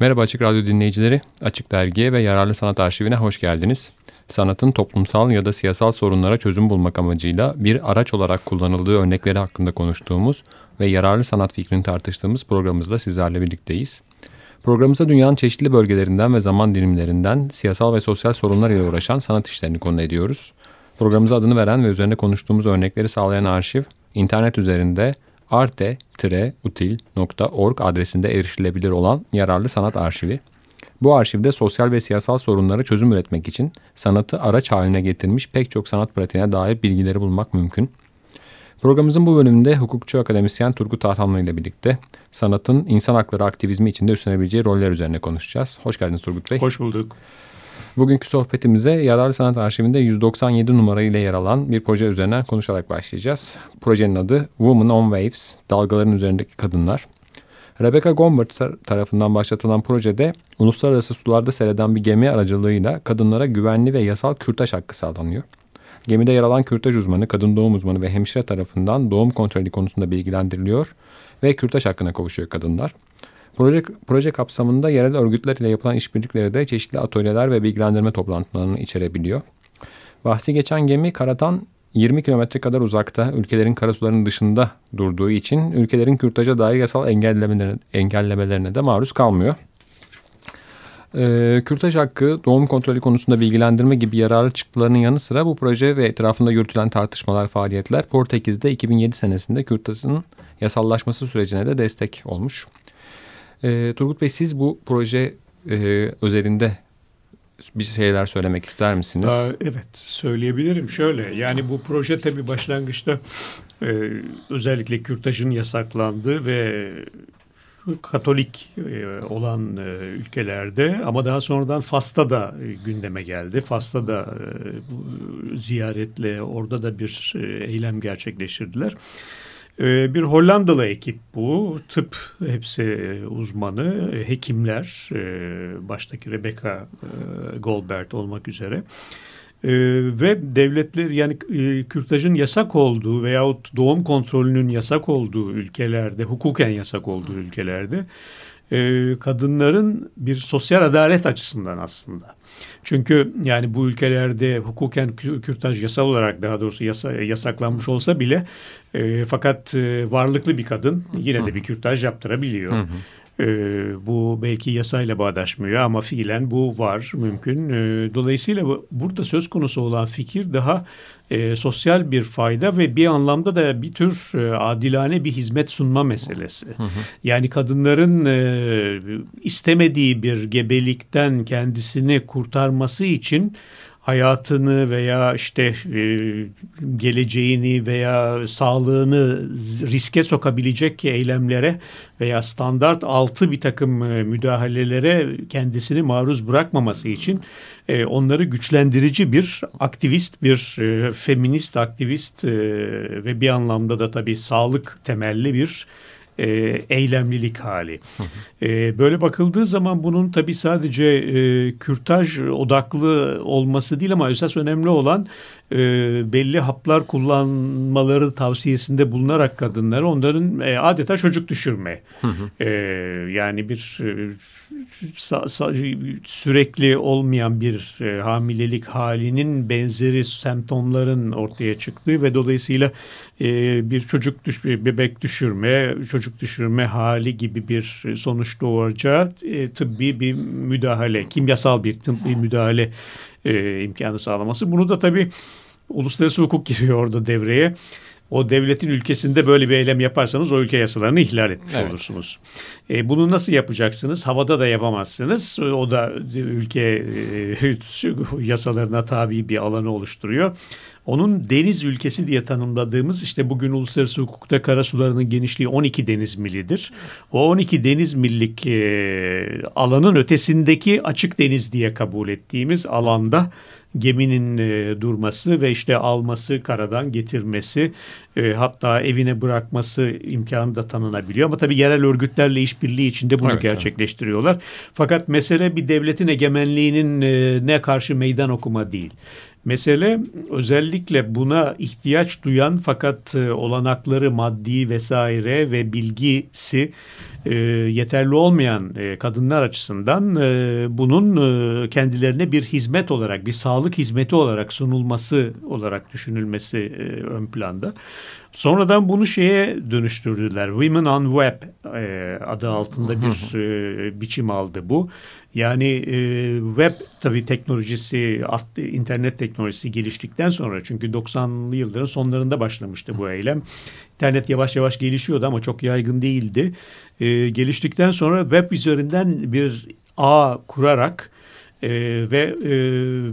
Merhaba Açık Radyo dinleyicileri. Açık Dergi'ye ve Yararlı Sanat Arşivine hoş geldiniz. Sanatın toplumsal ya da siyasal sorunlara çözüm bulmak amacıyla bir araç olarak kullanıldığı örnekleri hakkında konuştuğumuz ve yararlı sanat fikrini tartıştığımız programımızda sizlerle birlikteyiz. Programımıza dünyanın çeşitli bölgelerinden ve zaman dilimlerinden siyasal ve sosyal sorunlar ile uğraşan sanat işlerini konu ediyoruz. Programımıza adını veren ve üzerine konuştuğumuz örnekleri sağlayan arşiv, internet üzerinde arte-util.org adresinde erişilebilir olan yararlı sanat arşivi. Bu arşivde sosyal ve siyasal sorunlara çözüm üretmek için sanatı araç haline getirmiş pek çok sanat pratiğine dair bilgileri bulmak mümkün. Programımızın bu bölümünde hukukçu akademisyen Turgut Arhanlı ile birlikte sanatın insan hakları aktivizmi içinde üstlenebileceği roller üzerine konuşacağız. Hoş geldiniz Turgut Bey. Hoş bulduk. Bugünkü sohbetimize Yararlı Sanat Arşivinde 197 numara ile yer alan bir proje üzerinden konuşarak başlayacağız. Projenin adı Women on Waves, Dalgaların Üzerindeki Kadınlar. Rebecca Gombert tarafından başlatılan projede uluslararası sularda seyreden bir gemi aracılığıyla kadınlara güvenli ve yasal kürtaj hakkı sağlanıyor. Gemide yer alan kürtaj uzmanı, kadın doğum uzmanı ve hemşire tarafından doğum kontrolü konusunda bilgilendiriliyor ve kürtaj hakkına kavuşuyor kadınlar. Proje, proje kapsamında yerel örgütler ile yapılan işbirlikleri de çeşitli atölyeler ve bilgilendirme toplantılarını içerebiliyor. Bahsi geçen gemi karatan 20 kilometre kadar uzakta ülkelerin karasularının dışında durduğu için ülkelerin kürtaja dair yasal engellemelerine, engellemelerine de maruz kalmıyor. Ee, kürtaj hakkı, doğum kontrolü konusunda bilgilendirme gibi yararlı çıktılarının yanı sıra bu proje ve etrafında yürütülen tartışmalar, faaliyetler Portekiz'de 2007 senesinde kürtajın yasallaşması sürecine de destek olmuş. Ee, Turgut Bey siz bu proje e, özelinde bir şeyler söylemek ister misiniz? Aa, evet söyleyebilirim. Şöyle yani bu proje tabii başlangıçta e, özellikle kürtajın yasaklandığı ve Katolik e, olan e, ülkelerde ama daha sonradan Fas'ta da e, gündeme geldi. Fas'ta da ziyaretle orada da bir eylem gerçekleştirdiler. Bir Hollandalı ekip bu. Tıp hepsi uzmanı, hekimler, baştaki Rebecca Goldberg olmak üzere. Ee, ve devletler yani e, kürtajın yasak olduğu veyahut doğum kontrolünün yasak olduğu ülkelerde, hukuken yasak olduğu ülkelerde e, kadınların bir sosyal adalet açısından aslında. Çünkü yani bu ülkelerde hukuken kürtaj yasal olarak daha doğrusu yasa, yasaklanmış olsa bile e, fakat e, varlıklı bir kadın yine de bir kürtaj yaptırabiliyor. Hı hı. Ee, bu belki yasayla bağdaşmıyor ama fiilen bu var mümkün. Ee, dolayısıyla bu, burada söz konusu olan fikir daha e, sosyal bir fayda ve bir anlamda da bir tür e, adilane bir hizmet sunma meselesi. Hı hı. Yani kadınların e, istemediği bir gebelikten kendisini kurtarması için hayatını veya işte e, geleceğini veya sağlığını riske sokabilecek eylemlere veya standart altı bir takım e, müdahalelere kendisini maruz bırakmaması için e, onları güçlendirici bir aktivist, bir e, feminist aktivist e, ve bir anlamda da tabii sağlık temelli bir e, eylemlilik hali. E, böyle bakıldığı zaman bunun tabii sadece e, kürtaj odaklı olması değil ama esas önemli olan e, belli haplar kullanmaları tavsiyesinde bulunarak kadınları onların e, adeta çocuk düşürme. E, yani bir e, sa, sa, sürekli olmayan bir e, hamilelik halinin benzeri semptomların ortaya çıktığı ve dolayısıyla e, bir çocuk düş, bebek düşürme, çocuk düşürme hali gibi bir sonuç doğuracağı e, tıbbi bir müdahale, kimyasal bir tıbbi müdahale e, imkanı sağlaması. Bunu da tabii uluslararası hukuk giriyor orada devreye. O devletin ülkesinde böyle bir eylem yaparsanız o ülke yasalarını ihlal etmiş evet. olursunuz. E, bunu nasıl yapacaksınız? Havada da yapamazsınız. O da ülke e, yasalarına tabi bir alanı oluşturuyor. Onun deniz ülkesi diye tanımladığımız işte bugün uluslararası hukukta karasularının genişliği 12 deniz millidir. O 12 deniz millik e, alanın ötesindeki açık deniz diye kabul ettiğimiz alanda geminin e, durması ve işte alması, karadan getirmesi e, hatta evine bırakması imkanı da tanınabiliyor. Ama tabii yerel örgütlerle işbirliği içinde bunu evet, gerçekleştiriyorlar. Evet. Fakat mesele bir devletin egemenliğinin e, ne karşı meydan okuma değil. Mesele özellikle buna ihtiyaç duyan fakat e, olanakları maddi vesaire ve bilgisi e, yeterli olmayan e, kadınlar açısından e, bunun e, kendilerine bir hizmet olarak, bir sağlık hizmeti olarak sunulması olarak düşünülmesi e, ön planda. Sonradan bunu şeye dönüştürdüler. Women on Web e, adı altında bir e, biçim aldı bu. Yani e, web tabii teknolojisi, arttı, internet teknolojisi geliştikten sonra çünkü 90'lı yılların sonlarında başlamıştı bu eylem. İnternet yavaş yavaş gelişiyordu ama çok yaygın değildi. E, geliştikten sonra web üzerinden bir ağ kurarak e, ve e,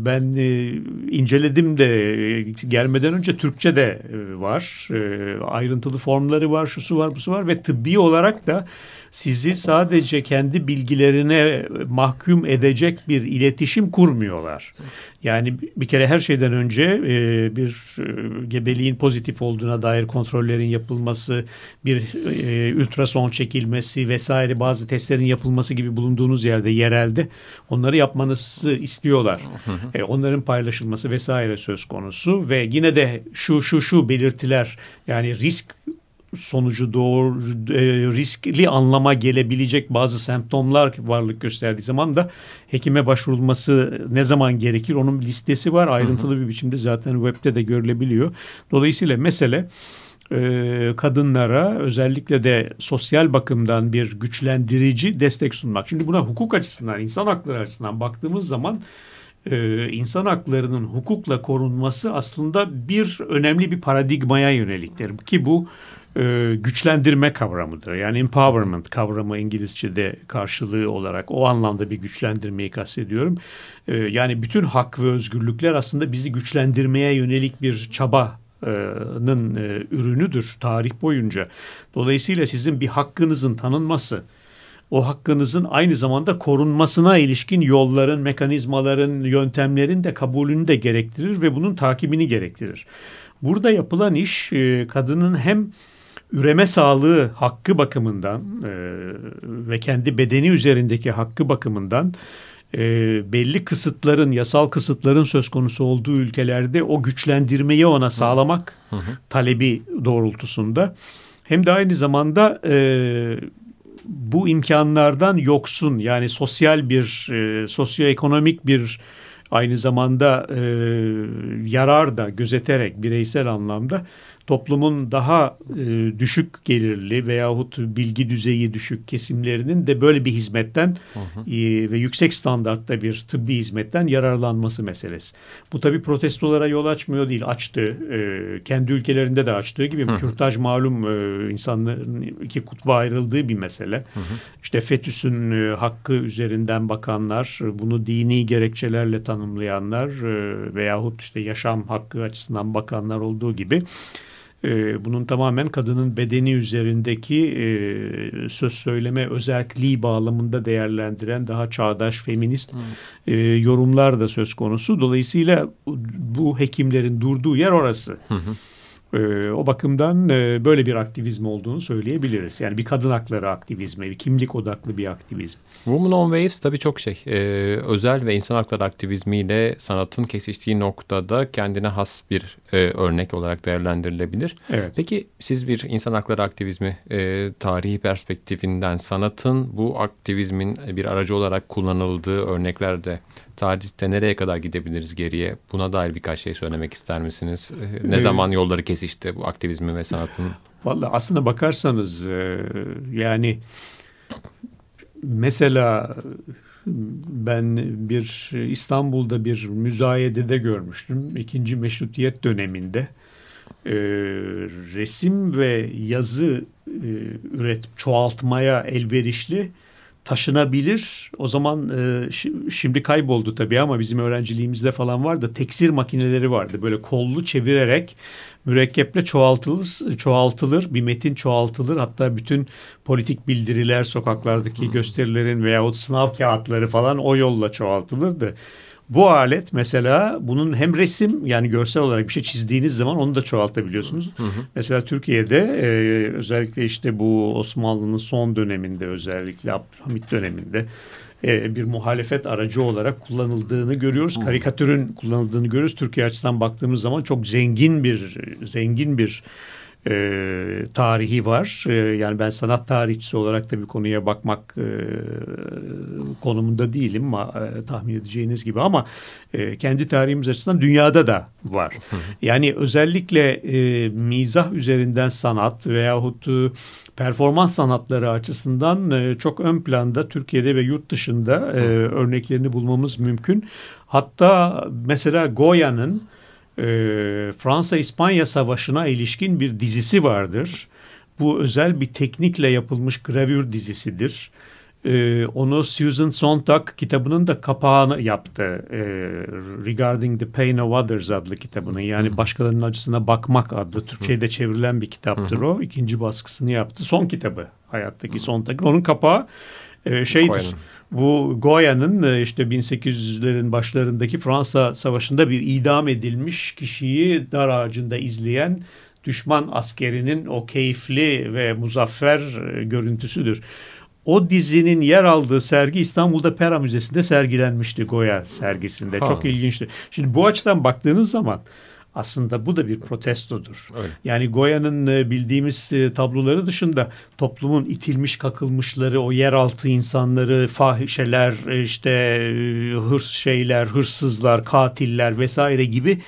ben e, inceledim de e, gelmeden önce Türkçe de e, var. E, ayrıntılı formları var, şusu var, busu var ve tıbbi olarak da sizi sadece kendi bilgilerine mahkum edecek bir iletişim kurmuyorlar. Yani bir kere her şeyden önce e, bir e, gebeliğin pozitif olduğuna dair kontrollerin yapılması, bir e, ultrason çekilmesi vesaire bazı testlerin yapılması gibi bulunduğunuz yerde yerelde onları yapmanızı istiyorlar. E, onların paylaşılması vesaire söz konusu ve yine de şu şu şu belirtiler yani risk sonucu doğru e, riskli anlama gelebilecek bazı semptomlar varlık gösterdiği zaman da hekime başvurulması ne zaman gerekir onun listesi var ayrıntılı bir biçimde zaten webde de görülebiliyor. Dolayısıyla mesele e, kadınlara özellikle de sosyal bakımdan bir güçlendirici destek sunmak. Şimdi buna hukuk açısından, insan hakları açısından baktığımız zaman e, insan haklarının hukukla korunması aslında bir önemli bir paradigmaya yöneliktir. Ki bu e, güçlendirme kavramıdır. Yani empowerment kavramı İngilizce'de karşılığı olarak o anlamda bir güçlendirmeyi kastediyorum. E, yani bütün hak ve özgürlükler aslında bizi güçlendirmeye yönelik bir çaba nın e, ürünüdür tarih boyunca. Dolayısıyla sizin bir hakkınızın tanınması, o hakkınızın aynı zamanda korunmasına ilişkin yolların, mekanizmaların, yöntemlerin de kabulünü de gerektirir ve bunun takibini gerektirir. Burada yapılan iş kadının hem üreme sağlığı hakkı bakımından e, ve kendi bedeni üzerindeki hakkı bakımından e, belli kısıtların, yasal kısıtların söz konusu olduğu ülkelerde o güçlendirmeyi ona sağlamak hı hı. talebi doğrultusunda hem de aynı zamanda e, bu imkanlardan yoksun yani sosyal bir, e, sosyoekonomik bir aynı zamanda e, yarar da gözeterek bireysel anlamda toplumun daha e, düşük gelirli veyahut bilgi düzeyi düşük kesimlerinin de böyle bir hizmetten hı hı. E, ve yüksek standartta bir tıbbi hizmetten yararlanması meselesi. Bu tabii protestolara yol açmıyor değil, açtı. E, kendi ülkelerinde de açtığı gibi hı kürtaj malum e, insanların iki kutba ayrıldığı bir mesele. Hı hı. İşte fetüsün e, hakkı üzerinden bakanlar, bunu dini gerekçelerle tanımlayanlar e, veyahut işte yaşam hakkı açısından bakanlar olduğu gibi e, bunun tamamen kadının bedeni üzerindeki e, söz söyleme özelliği bağlamında değerlendiren daha çağdaş feminist e, yorumlar da söz konusu. Dolayısıyla bu hekimlerin durduğu yer orası. Hı hı. E, o bakımdan e, böyle bir aktivizm olduğunu söyleyebiliriz. Yani bir kadın hakları aktivizmi, bir kimlik odaklı bir aktivizm. Women on Waves tabii çok şey. E, özel ve insan hakları aktivizmiyle sanatın kesiştiği noktada kendine has bir e, örnek olarak değerlendirilebilir. Evet. Peki siz bir insan hakları aktivizmi e, tarihi perspektifinden sanatın bu aktivizmin bir aracı olarak kullanıldığı örneklerde tarihte nereye kadar gidebiliriz geriye? Buna dair birkaç şey söylemek ister misiniz? Ne ee, zaman yolları kesişti bu aktivizmi ve sanatın? Vallahi aslında bakarsanız e, yani mesela ben bir İstanbul'da bir müzayedede görmüştüm. ikinci meşrutiyet döneminde e, resim ve yazı e, üret çoğaltmaya elverişli taşınabilir. O zaman e, şimdi kayboldu tabii ama bizim öğrenciliğimizde falan vardı. Teksir makineleri vardı. Böyle kollu çevirerek mürekkeple çoğaltılır, çoğaltılır. Bir metin çoğaltılır. Hatta bütün politik bildiriler, sokaklardaki hmm. gösterilerin veyahut sınav kağıtları falan o yolla çoğaltılırdı. Bu alet mesela bunun hem resim yani görsel olarak bir şey çizdiğiniz zaman onu da çoğaltabiliyorsunuz. Hı hı. Mesela Türkiye'de e, özellikle işte bu Osmanlı'nın son döneminde özellikle Abdülhamit döneminde e, bir muhalefet aracı olarak kullanıldığını görüyoruz. Hı. Karikatürün kullanıldığını görüyoruz. Türkiye açısından baktığımız zaman çok zengin bir zengin bir e, tarihi var. E, yani ben sanat tarihçisi olarak da bir konuya bakmak e, konumunda değilim ama e, tahmin edeceğiniz gibi ama e, kendi tarihimiz açısından dünyada da var. Yani özellikle e, mizah üzerinden sanat veyahut e, performans sanatları açısından e, çok ön planda Türkiye'de ve yurt dışında e, örneklerini bulmamız mümkün. Hatta mesela Goya'nın e, Fransa-İspanya Savaşı'na ilişkin bir dizisi vardır. Bu özel bir teknikle yapılmış gravür dizisidir. Ee, onu Susan Sontag kitabının da kapağını yaptı. Ee, Regarding the Pain of Others adlı kitabının. Yani başkalarının acısına bakmak adlı Türkçe'de çevrilen bir kitaptır o. İkinci baskısını yaptı. Son kitabı hayattaki Sontag'ın. Onun kapağı e, şeydir. Goya'nın. Bu Goya'nın e, işte 1800'lerin başlarındaki Fransa Savaşı'nda bir idam edilmiş kişiyi dar ağacında izleyen düşman askerinin o keyifli ve muzaffer e, görüntüsüdür. O dizinin yer aldığı sergi İstanbul'da Pera Müzesi'nde sergilenmişti Goya sergisinde. Ha. Çok ilginçti. Şimdi bu açıdan baktığınız zaman aslında bu da bir protestodur. Öyle. Yani Goya'nın e, bildiğimiz e, tabloları dışında toplumun itilmiş kakılmışları, o yeraltı insanları, fahişeler, e, işte hırs şeyler, hırsızlar, katiller vesaire gibi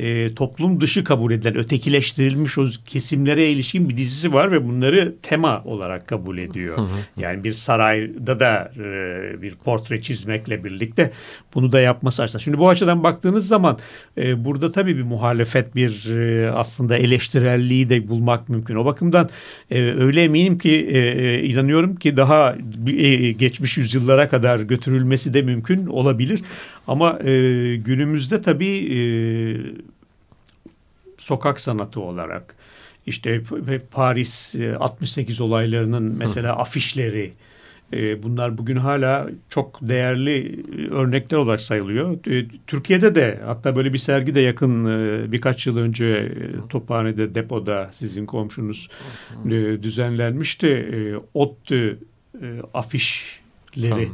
e, toplum dışı kabul edilen, ötekileştirilmiş o kesimlere ilişkin bir dizisi var ve bunları tema olarak kabul ediyor. Yani bir sarayda da e, bir portre çizmekle birlikte bunu da yapması açısından. Şimdi bu açıdan baktığınız zaman e, burada tabii bir muhalefet, bir e, aslında eleştirelliği de bulmak mümkün. O bakımdan e, öyle eminim ki, e, e inanıyorum ki daha e, geçmiş yüzyıllara kadar götürülmesi de mümkün olabilir. Ama e, günümüzde tabii e, sokak sanatı olarak işte Paris 68 e, olaylarının mesela afişleri e, bunlar bugün hala çok değerli örnekler olarak sayılıyor. E, Türkiye'de de hatta böyle bir sergi de yakın birkaç yıl önce Tophane'de depoda sizin komşunuz düzenlenmişti. Ot afişleri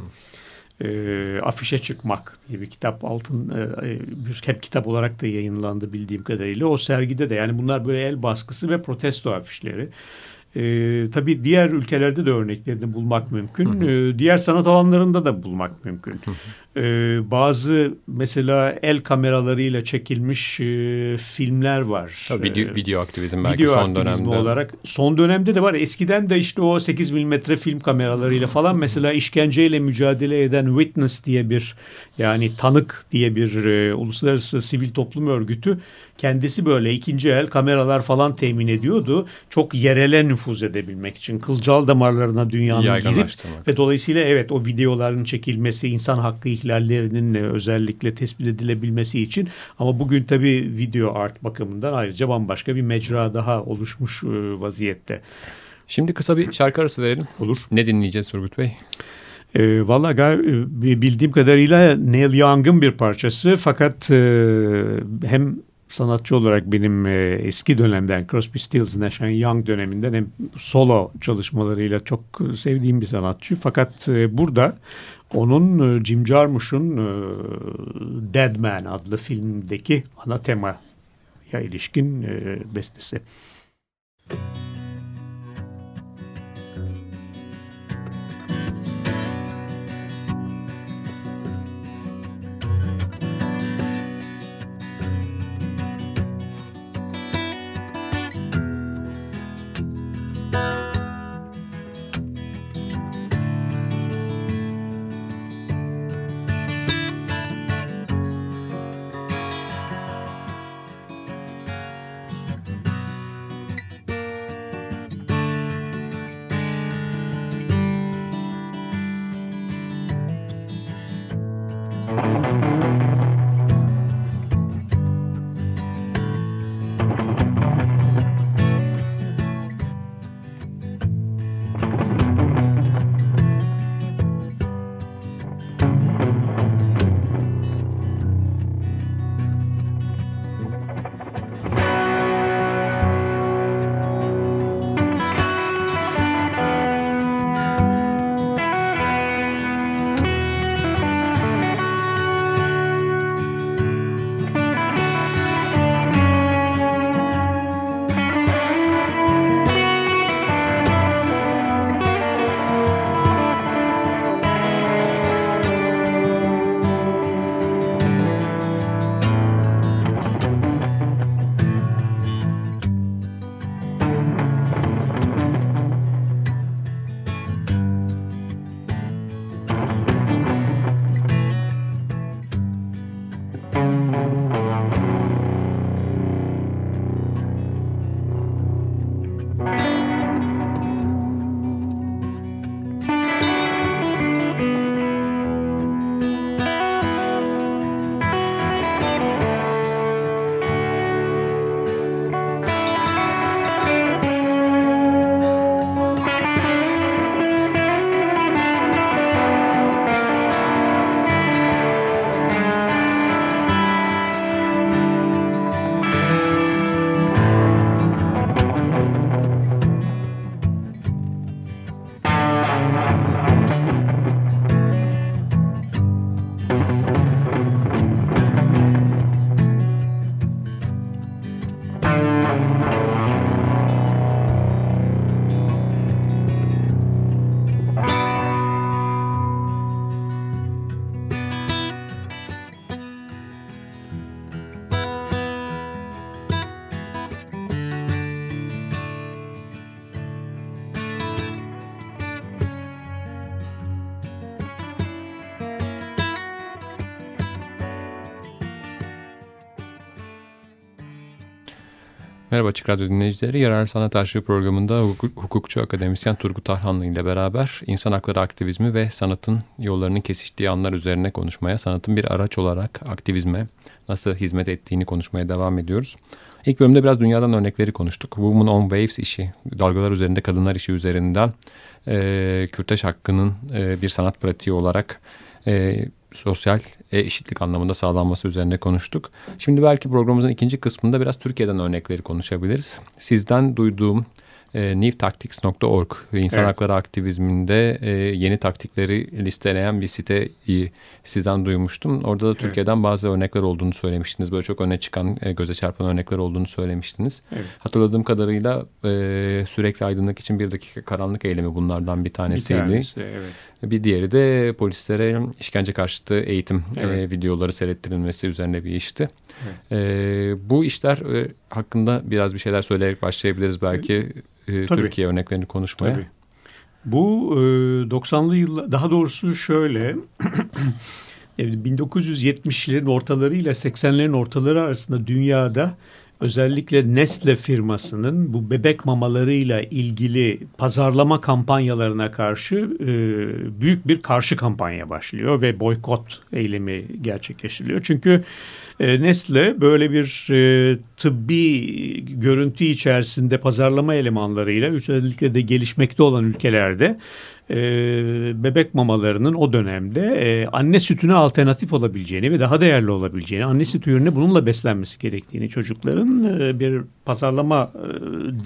e, afişe çıkmak diye bir kitap altın e, e, bir hep kitap olarak da yayınlandı bildiğim kadarıyla. O sergide de yani bunlar böyle el baskısı ve protesto afişleri. E, tabii diğer ülkelerde de örneklerini bulmak mümkün. E, diğer sanat alanlarında da bulmak mümkün. E, bazı mesela el kameralarıyla çekilmiş e, filmler var. Tabii video, video aktivizm belki video son dönemde. olarak. Son dönemde de var. Eskiden de işte o 8 milimetre film kameralarıyla falan mesela işkenceyle mücadele eden Witness diye bir yani tanık diye bir e, uluslararası sivil toplum örgütü kendisi böyle ikinci el kameralar falan temin ediyordu. Çok yerele nüfuz edebilmek için kılcal damarlarına dünyanın girip ve dolayısıyla evet o videoların çekilmesi insan hakkı ihlallerinin özellikle tespit edilebilmesi için ama bugün tabii video art bakımından ayrıca bambaşka bir mecra daha oluşmuş e, vaziyette. Şimdi kısa bir şarkı arası verelim. Olur. Ne dinleyeceğiz Turgut Bey? E, Valla e, bildiğim kadarıyla Neil Young'ın bir parçası fakat e, hem sanatçı olarak benim e, eski dönemden Crosby, Stills, Nash Young döneminden hem solo çalışmalarıyla çok sevdiğim bir sanatçı. Fakat e, burada onun e, Jim Jarmusch'un e, Dead Man adlı filmdeki ana temaya ilişkin e, bestesi. Müzik Merhaba Açık Radyo dinleyicileri. Yararlı Sanat Arşivi programında hukukçu akademisyen Turgut Arhanlı ile beraber insan hakları aktivizmi ve sanatın yollarının kesiştiği anlar üzerine konuşmaya, sanatın bir araç olarak aktivizme nasıl hizmet ettiğini konuşmaya devam ediyoruz. İlk bölümde biraz dünyadan örnekleri konuştuk. Women on Waves işi, dalgalar üzerinde kadınlar işi üzerinden e, kürtaj hakkının e, bir sanat pratiği olarak e, sosyal e, eşitlik anlamında sağlanması üzerine konuştuk. Şimdi belki programımızın ikinci kısmında biraz Türkiye'den örnekleri konuşabiliriz. Sizden duyduğum e, newtactics.org insan evet. hakları aktivizminde e, yeni taktikleri listeleyen bir siteyi sizden duymuştum. Orada da evet. Türkiye'den bazı örnekler olduğunu söylemiştiniz. Böyle çok öne çıkan, e, göze çarpan örnekler olduğunu söylemiştiniz. Evet. Hatırladığım kadarıyla e, sürekli aydınlık için bir dakika karanlık eylemi bunlardan bir tanesiydi. Bir tanesi, evet. Bir diğeri de polislere işkence karşıtı eğitim e, evet. e, videoları seyrettirilmesi üzerine bir işti. Evet. E, bu işler e, hakkında biraz bir şeyler söyleyerek başlayabiliriz belki e, Türkiye örneklerini konuşmaya. Tabii. Bu e, 90'lı yıllar daha doğrusu şöyle 1970'lerin ortaları ile 80'lerin ortaları arasında dünyada özellikle Nestle firmasının bu bebek mamalarıyla ilgili pazarlama kampanyalarına karşı e, büyük bir karşı kampanya başlıyor ve boykot eylemi gerçekleştiriliyor. Çünkü e, Nestle böyle bir e, tıbbi görüntü içerisinde pazarlama elemanlarıyla özellikle de gelişmekte olan ülkelerde e, bebek mamalarının o dönemde e, anne sütüne alternatif olabileceğini ve daha değerli olabileceğini, anne sütü ürünü bununla beslenmesi gerektiğini çocukların e, bir pazarlama e,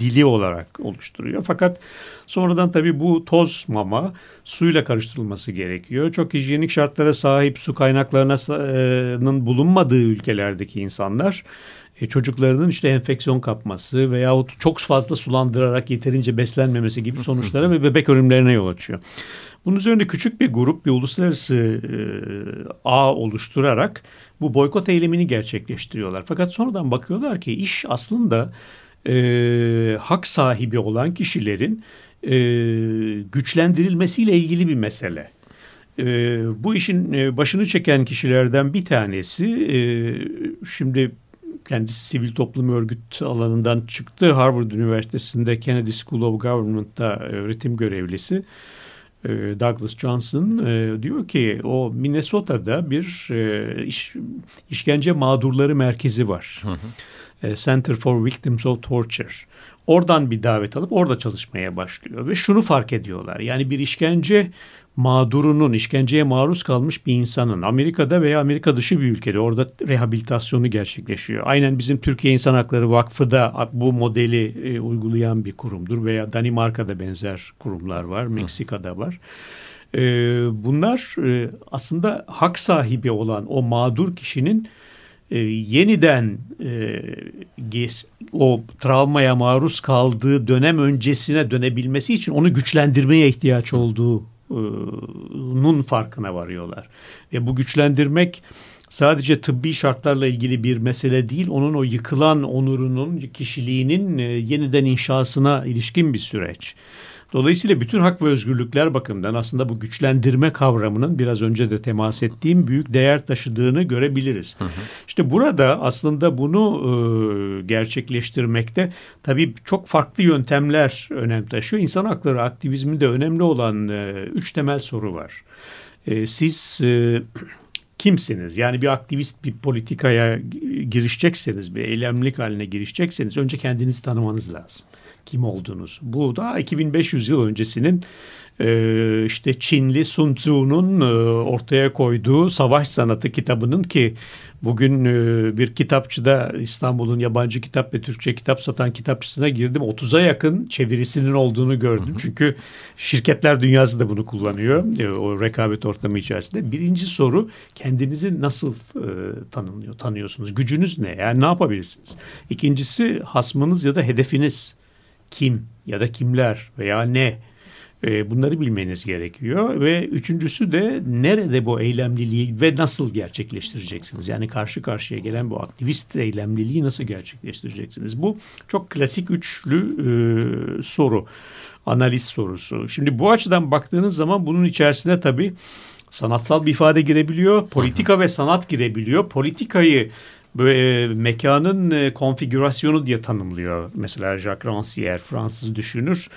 dili olarak oluşturuyor. Fakat sonradan tabii bu toz mama suyla karıştırılması gerekiyor. Çok hijyenik şartlara sahip su kaynaklarının bulunmadığı ülkelerdeki insanlar e, çocuklarının işte enfeksiyon kapması veyahut çok fazla sulandırarak yeterince beslenmemesi gibi sonuçlara ve bebek ölümlerine yol açıyor. Bunun üzerine küçük bir grup bir uluslararası e, ağ oluşturarak bu boykot eylemini gerçekleştiriyorlar. Fakat sonradan bakıyorlar ki iş aslında e, hak sahibi olan kişilerin e, güçlendirilmesiyle ilgili bir mesele. E, bu işin e, başını çeken kişilerden bir tanesi e, şimdi kendisi sivil toplum örgüt alanından çıktı. Harvard Üniversitesi'nde Kennedy School of Government'ta öğretim görevlisi. E, Douglas Johnson e, diyor ki o Minnesota'da bir e, iş, işkence mağdurları merkezi var. Hı hı. Center for Victims of Torture. Oradan bir davet alıp orada çalışmaya başlıyor ve şunu fark ediyorlar. Yani bir işkence mağdurunun, işkenceye maruz kalmış bir insanın Amerika'da veya Amerika dışı bir ülkede orada rehabilitasyonu gerçekleşiyor. Aynen bizim Türkiye İnsan Hakları Vakfı da bu modeli e, uygulayan bir kurumdur veya Danimarka'da benzer kurumlar var, Meksika'da var. E, bunlar e, aslında hak sahibi olan o mağdur kişinin e, yeniden e, o travmaya maruz kaldığı dönem öncesine dönebilmesi için onu güçlendirmeye ihtiyaç olduğu nun farkına varıyorlar. Ve bu güçlendirmek sadece tıbbi şartlarla ilgili bir mesele değil, onun o yıkılan onurunun, kişiliğinin yeniden inşasına ilişkin bir süreç. Dolayısıyla bütün hak ve özgürlükler bakımından aslında bu güçlendirme kavramının biraz önce de temas ettiğim büyük değer taşıdığını görebiliriz. Hı hı. İşte burada aslında bunu e, gerçekleştirmekte tabii çok farklı yöntemler önem taşıyor. İnsan hakları aktivizminde önemli olan e, üç temel soru var. E, siz e, kimsiniz? Yani bir aktivist bir politikaya girişecekseniz, bir eylemlik haline girişecekseniz önce kendinizi tanımanız lazım kim oldunuz. Bu da 2500 yıl öncesinin e, işte Çinli Sun Tzu'nun e, ortaya koyduğu savaş sanatı kitabının ki bugün e, bir kitapçıda İstanbul'un yabancı kitap ve Türkçe kitap satan kitapçısına girdim. 30'a yakın çevirisinin olduğunu gördüm. Hı hı. Çünkü şirketler dünyası da bunu kullanıyor o rekabet ortamı içerisinde. Birinci soru kendinizi nasıl tanımlıyor, tanıyorsunuz? Gücünüz ne? Yani ne yapabilirsiniz? İkincisi hasmınız ya da hedefiniz kim ya da kimler veya ne e, bunları bilmeniz gerekiyor ve üçüncüsü de nerede bu eylemliliği ve nasıl gerçekleştireceksiniz? Yani karşı karşıya gelen bu aktivist eylemliliği nasıl gerçekleştireceksiniz? Bu çok klasik üçlü e, soru, analiz sorusu. Şimdi bu açıdan baktığınız zaman bunun içerisine tabii sanatsal bir ifade girebiliyor, politika ve sanat girebiliyor. Politikayı böyle mekanın e, konfigürasyonu diye tanımlıyor. Mesela Jacques Rancière Fransız düşünür.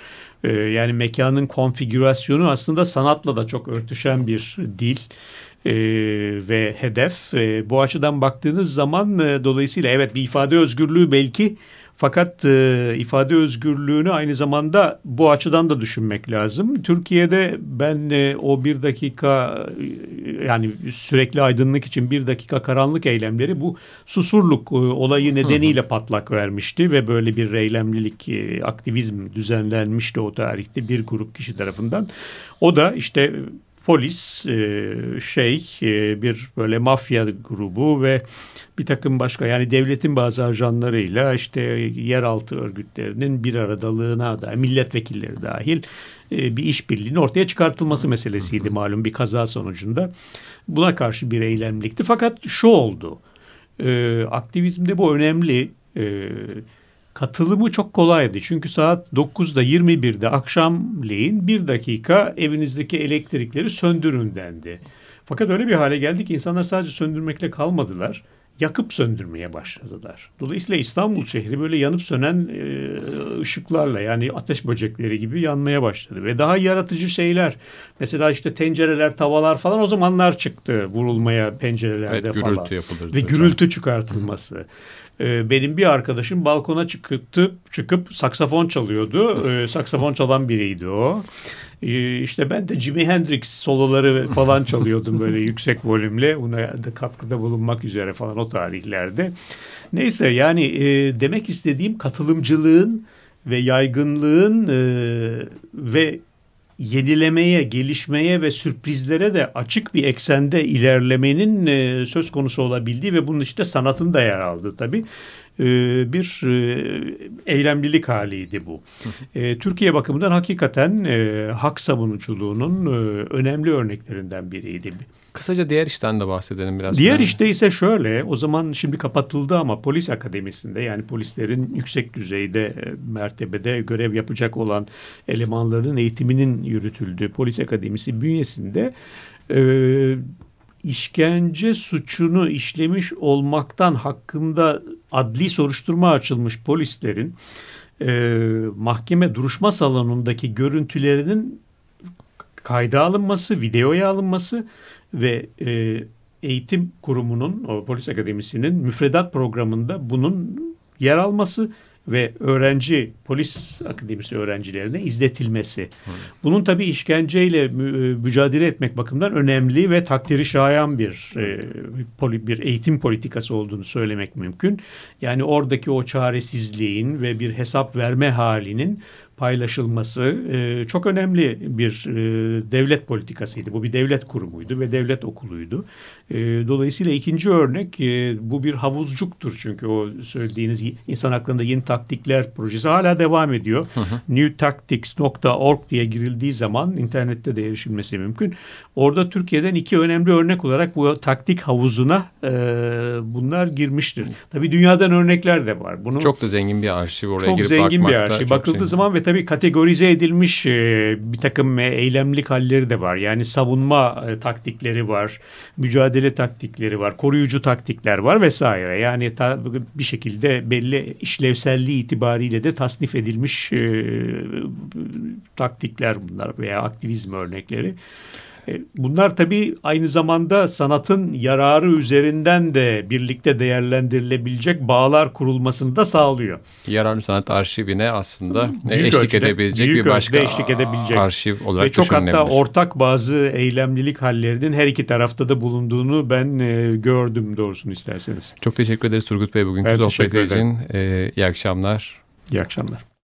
E, yani mekanın konfigürasyonu aslında sanatla da çok örtüşen bir dil e, ve hedef. Bu açıdan baktığınız zaman dolayısıyla evet bir ifade özgürlüğü belki fakat e, ifade özgürlüğünü aynı zamanda bu açıdan da düşünmek lazım. Türkiye'de ben e, o bir dakika e, yani sürekli aydınlık için bir dakika karanlık eylemleri bu susurluk e, olayı nedeniyle patlak vermişti ve böyle bir eylemlilik e, aktivizm düzenlenmişti o tarihte bir grup kişi tarafından. O da işte polis e, şey e, bir böyle mafya grubu ve bir takım başka yani devletin bazı ajanlarıyla işte yeraltı örgütlerinin bir aradalığına da milletvekilleri dahil e, bir işbirliğinin ortaya çıkartılması meselesiydi malum bir kaza sonucunda. Buna karşı bir eylemlikti. Fakat şu oldu. E, aktivizmde bu önemli. E, katılımı çok kolaydı. Çünkü saat 9'da 21'de akşamleyin bir dakika evinizdeki elektrikleri söndürün dendi. Fakat öyle bir hale geldi ki insanlar sadece söndürmekle kalmadılar yakıp söndürmeye başladılar. Dolayısıyla İstanbul şehri böyle yanıp sönen e, ışıklarla yani ateş böcekleri gibi yanmaya başladı. Ve daha yaratıcı şeyler mesela işte tencereler, tavalar falan o zamanlar çıktı vurulmaya pencerelerde evet, falan. Yapılırdı Ve gürültü çıkartılması. E, benim bir arkadaşım balkona çıktı, çıkıp saksafon çalıyordu. E, saksafon çalan biriydi o. Ee, işte ben de Jimi Hendrix soloları falan çalıyordum böyle yüksek volümle. Buna da katkıda bulunmak üzere falan o tarihlerde. Neyse yani e, demek istediğim katılımcılığın ve yaygınlığın e, ve yenilemeye, gelişmeye ve sürprizlere de açık bir eksende ilerlemenin e, söz konusu olabildiği ve bunun işte sanatın da yer aldığı tabii. E, bir e, eylemlilik haliydi bu. E, Türkiye bakımından hakikaten hak savunuculuğunun önemli örneklerinden biriydi. Kısaca diğer işten de bahsedelim biraz. Diğer sonra. işte ise şöyle o zaman şimdi kapatıldı ama polis akademisinde yani polislerin yüksek düzeyde mertebede görev yapacak olan elemanların eğitiminin yürütüldüğü polis akademisi bünyesinde e, işkence suçunu işlemiş olmaktan hakkında adli soruşturma açılmış polislerin e, mahkeme duruşma salonundaki görüntülerinin kayda alınması, videoya alınması ve e, eğitim kurumunun, o polis akademisinin müfredat programında bunun yer alması ve öğrenci polis akademisi öğrencilerine izletilmesi. Hı. Bunun tabii işkenceyle e, mücadele etmek bakımından önemli ve takdiri şayan bir e, bir eğitim politikası olduğunu söylemek mümkün. Yani oradaki o çaresizliğin ve bir hesap verme halinin paylaşılması e, çok önemli bir e, devlet politikasıydı. Bu bir devlet kurumuydu ve devlet okuluydu. E, dolayısıyla ikinci örnek e, bu bir havuzcuktur çünkü o söylediğiniz insan hakkında yeni taktikler projesi hala devam ediyor. Hı hı. newtactics.org diye girildiği zaman internette de erişilmesi mümkün. Orada Türkiye'den iki önemli örnek olarak bu taktik havuzuna e, bunlar girmiştir. Tabii dünyadan örnekler de var. Bunu çok da zengin bir arşiv oraya çok girip zengin bir arşiv. Bakıldığı zengin. zaman ve tabii kategorize edilmiş e, bir takım e, eylemlik halleri de var. Yani savunma e, taktikleri var, mücadele taktikleri var, koruyucu taktikler var vesaire. Yani ta, bir şekilde belli işlevselliği itibariyle de tasnif edilmiş e, taktikler bunlar veya aktivizm örnekleri. E, bunlar tabii aynı zamanda sanatın yararı üzerinden de birlikte değerlendirilebilecek bağlar kurulmasını da sağlıyor. Yararlı sanat arşivine aslında büyük eşlik ölçüde, edebilecek bir başka eşlik edebilecek. arşiv olarak Ve çok hatta ortak bazı eylemlilik hallerinin her iki tarafta da bulunduğunu ben e, gördüm doğrusunu isterseniz. Çok teşekkür ederiz Turgut Bey bugünkü evet, sohbet için. E, iyi akşamlar. İyi akşamlar.